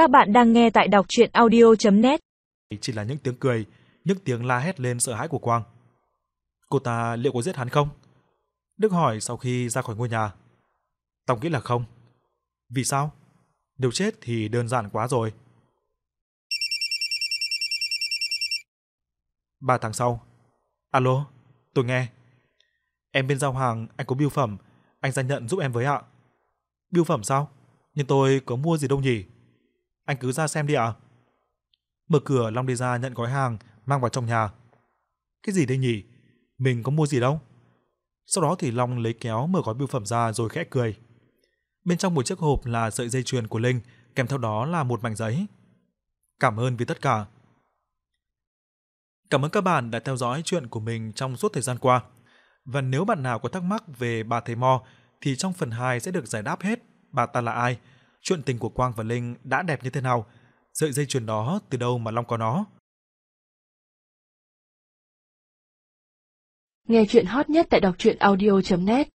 Các bạn đang nghe tại đọc chuyện audio.net Chỉ là những tiếng cười, những tiếng la hét lên sợ hãi của Quang. Cô ta liệu có giết hắn không? Đức hỏi sau khi ra khỏi ngôi nhà. Tòng nghĩ là không. Vì sao? Nếu chết thì đơn giản quá rồi. Ba tháng sau. Alo, tôi nghe. Em bên giao hàng, anh có bưu phẩm, anh ra nhận giúp em với ạ. Bưu phẩm sao? Nhưng tôi có mua gì đâu nhỉ? Anh cứ ra xem đi ạ. Mở cửa Long đi ra nhận gói hàng mang vào trong nhà. Cái gì đây nhỉ? Mình có mua gì đâu? Sau đó thì Long lấy kéo mở gói bưu phẩm ra rồi khẽ cười. Bên trong một chiếc hộp là sợi dây chuyền của Linh, kèm theo đó là một mảnh giấy. Cảm ơn vì tất cả. Cảm ơn các bạn đã theo dõi chuyện của mình trong suốt thời gian qua. Và nếu bạn nào có thắc mắc về bà thầy Mo thì trong phần 2 sẽ được giải đáp hết bà ta là ai, chuyện tình của Quang và Linh đã đẹp như thế nào, sợi dây chuyền đó từ đâu mà Long có nó. Nghe chuyện hot nhất tại đọc truyện audio.net